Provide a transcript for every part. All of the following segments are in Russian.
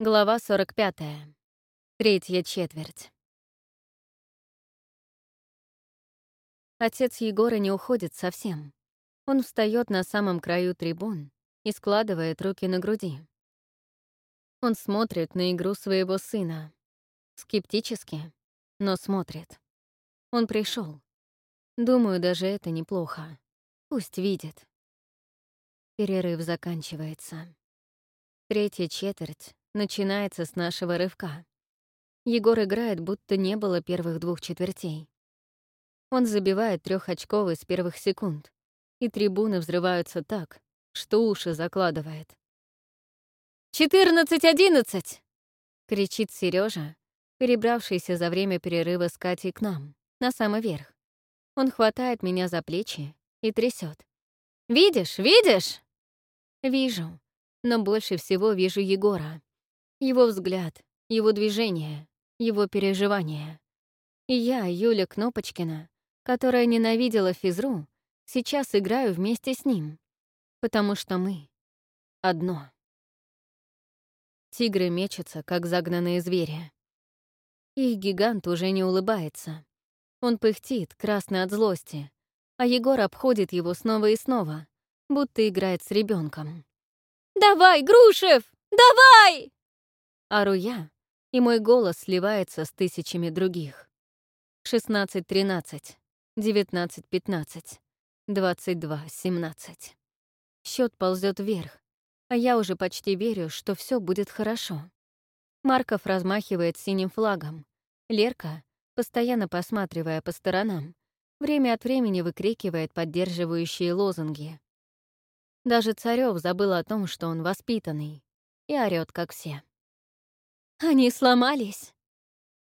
Глава 45. Третья четверть. Отец Егора не уходит совсем. Он встает на самом краю трибун и складывает руки на груди. Он смотрит на игру своего сына. Скептически, но смотрит. Он пришел. Думаю, даже это неплохо. Пусть видит. Перерыв заканчивается. Третья четверть начинается с нашего рывка. Егор играет, будто не было первых двух четвертей. Он забивает трехочковый с первых секунд, и трибуны взрываются так, что уши закладывает. «Четырнадцать-одиннадцать!» — кричит Сережа, перебравшийся за время перерыва с Катей к нам, на самый верх. Он хватает меня за плечи и трясет. «Видишь, видишь?» «Вижу, но больше всего вижу Егора. Его взгляд, его движение, его переживания. И я, Юля Кнопочкина, которая ненавидела физру, сейчас играю вместе с ним, потому что мы — одно. Тигры мечутся, как загнанные звери. Их гигант уже не улыбается. Он пыхтит, красный от злости, а Егор обходит его снова и снова, будто играет с ребенком. «Давай, Грушев! Давай!» Ору я, и мой голос сливается с тысячами других. 16-13, 19-15, 22-17. Счет ползет вверх, а я уже почти верю, что все будет хорошо. Марков размахивает синим флагом. Лерка, постоянно посматривая по сторонам, время от времени выкрикивает поддерживающие лозунги. Даже Царёв забыл о том, что он воспитанный, и орёт, как все. «Они сломались!»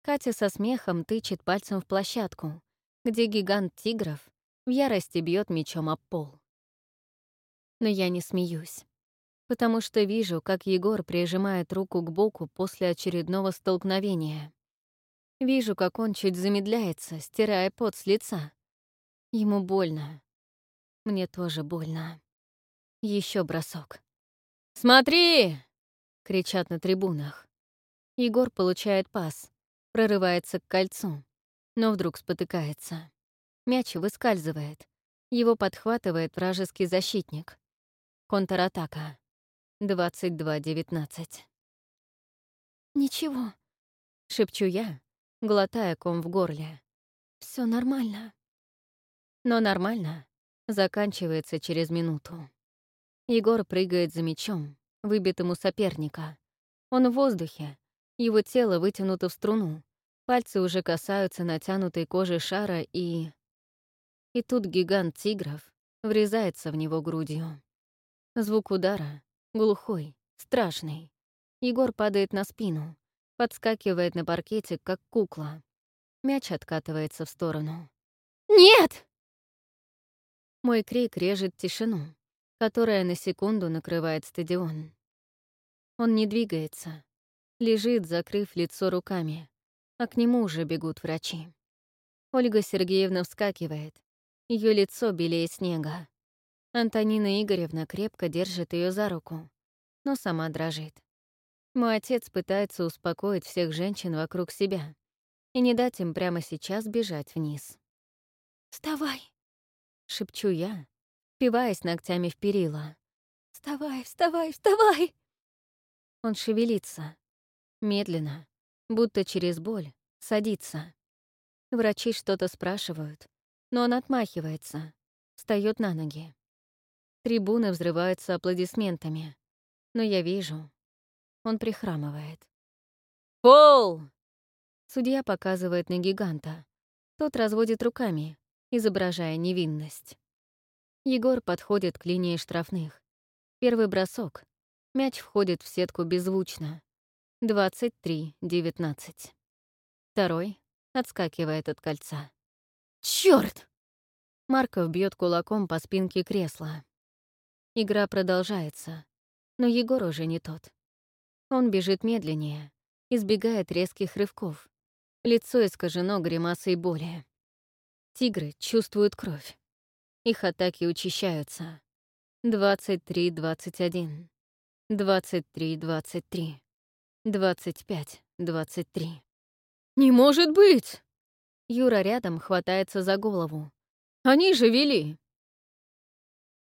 Катя со смехом тычет пальцем в площадку, где гигант тигров в ярости бьет мечом об пол. Но я не смеюсь, потому что вижу, как Егор прижимает руку к боку после очередного столкновения. Вижу, как он чуть замедляется, стирая пот с лица. Ему больно. Мне тоже больно. Еще бросок. «Смотри!» — кричат на трибунах. Егор получает пас, прорывается к кольцу, но вдруг спотыкается. Мяч выскальзывает. Его подхватывает вражеский защитник. Контратака. 22-19. «Ничего», — шепчу я, глотая ком в горле. Все нормально». Но нормально заканчивается через минуту. Егор прыгает за мячом, выбитым у соперника. Он в воздухе, его тело вытянуто в струну, пальцы уже касаются натянутой кожи шара и... И тут гигант тигров врезается в него грудью. Звук удара глухой, страшный. Егор падает на спину, подскакивает на паркете, как кукла. Мяч откатывается в сторону. «Нет!» Мой крик режет тишину, которая на секунду накрывает стадион. Он не двигается, Лежит, закрыв лицо руками, а к нему уже бегут врачи. Ольга Сергеевна вскакивает. Ее лицо белее снега. Антонина Игоревна крепко держит ее за руку, но сама дрожит. Мой отец пытается успокоить всех женщин вокруг себя и не дать им прямо сейчас бежать вниз. «Вставай!» — шепчу я, впиваясь ногтями в перила. «Вставай, вставай, вставай!» Он шевелится, Медленно, будто через боль, садится. Врачи что-то спрашивают, но он отмахивается, встает на ноги. Трибуны взрываются аплодисментами, но я вижу, он прихрамывает. «Пол!» Судья показывает на гиганта. Тот разводит руками, изображая невинность. Егор подходит к линии штрафных. Первый бросок. Мяч входит в сетку беззвучно. 23-19. Второй отскакивает от кольца. Чёрт! Марков бьет кулаком по спинке кресла. Игра продолжается, но Егор уже не тот. Он бежит медленнее, избегает резких рывков. Лицо искажено гримасой боли. Тигры чувствуют кровь. Их атаки учащаются. 23-21. 23-23. 25, 23. «Не может быть!» Юра рядом хватается за голову. «Они же вели!»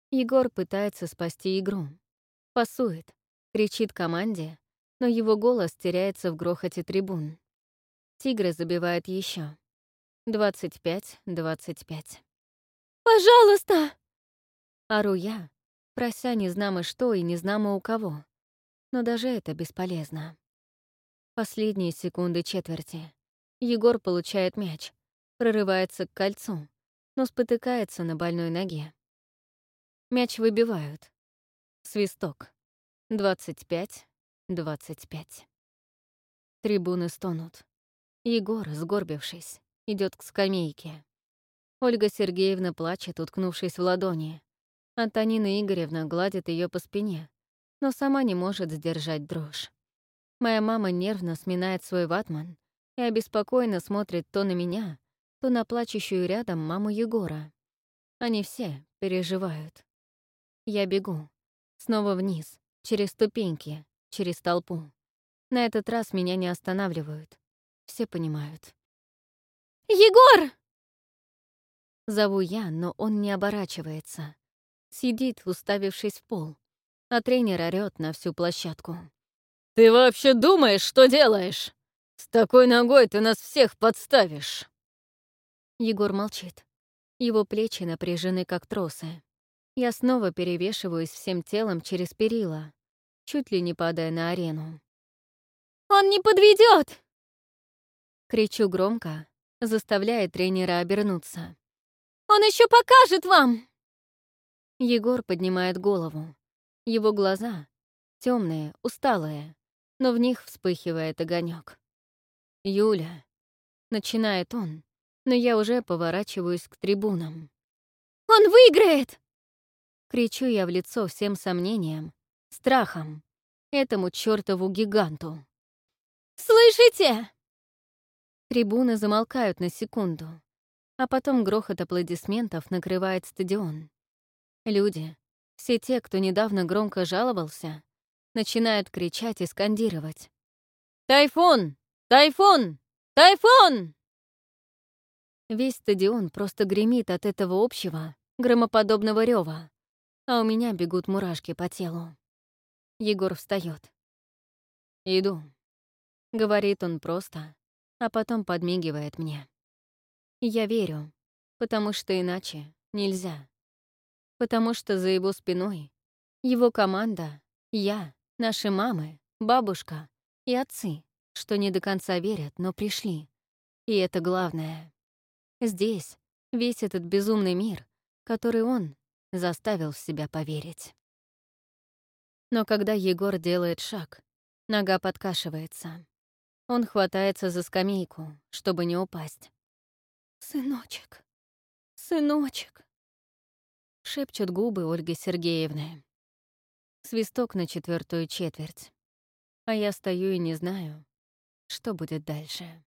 Егор пытается спасти игру. Пасует, кричит команде, но его голос теряется в грохоте трибун. Тигры забивают еще. 25-25. «Пожалуйста!» Ору я, прося незнамо что и незнамо у кого. Но даже это бесполезно. Последние секунды четверти. Егор получает мяч, прорывается к кольцу, но спотыкается на больной ноге. Мяч выбивают. Свисток. 25-25. Трибуны стонут. Егор, сгорбившись, идет к скамейке. Ольга Сергеевна плачет, уткнувшись в ладони. Антонина Игоревна гладит ее по спине, но сама не может сдержать дрожь. Моя мама нервно сминает свой ватман и обеспокоенно смотрит то на меня, то на плачущую рядом маму Егора. Они все переживают. Я бегу. Снова вниз, через ступеньки, через толпу. На этот раз меня не останавливают. Все понимают. «Егор!» Зову я, но он не оборачивается. Сидит, уставившись в пол, а тренер орёт на всю площадку. «Ты вообще думаешь, что делаешь? С такой ногой ты нас всех подставишь!» Егор молчит. Его плечи напряжены, как тросы. Я снова перевешиваюсь всем телом через перила, чуть ли не падая на арену. «Он не подведет! Кричу громко, заставляя тренера обернуться. «Он еще покажет вам!» Егор поднимает голову. Его глаза темные, усталые, но в них вспыхивает огонек. «Юля», — начинает он, но я уже поворачиваюсь к трибунам. «Он выиграет!» Кричу я в лицо всем сомнением, страхом, этому чертову гиганту. «Слышите?» Трибуны замолкают на секунду, а потом грохот аплодисментов накрывает стадион. Люди, все те, кто недавно громко жаловался, начинают кричать и скандировать. «Тайфун! Тайфун! Тайфун!» Весь стадион просто гремит от этого общего, громоподобного рева а у меня бегут мурашки по телу. Егор встает. «Иду», — говорит он просто, а потом подмигивает мне. Я верю, потому что иначе нельзя. Потому что за его спиной его команда, я, наши мамы, бабушка и отцы, что не до конца верят, но пришли. И это главное. Здесь весь этот безумный мир, который он заставил в себя поверить. Но когда Егор делает шаг, нога подкашивается. Он хватается за скамейку, чтобы не упасть. «Сыночек, сыночек», — шепчут губы Ольги Сергеевны. Свисток на четвертую четверть. А я стою и не знаю, что будет дальше.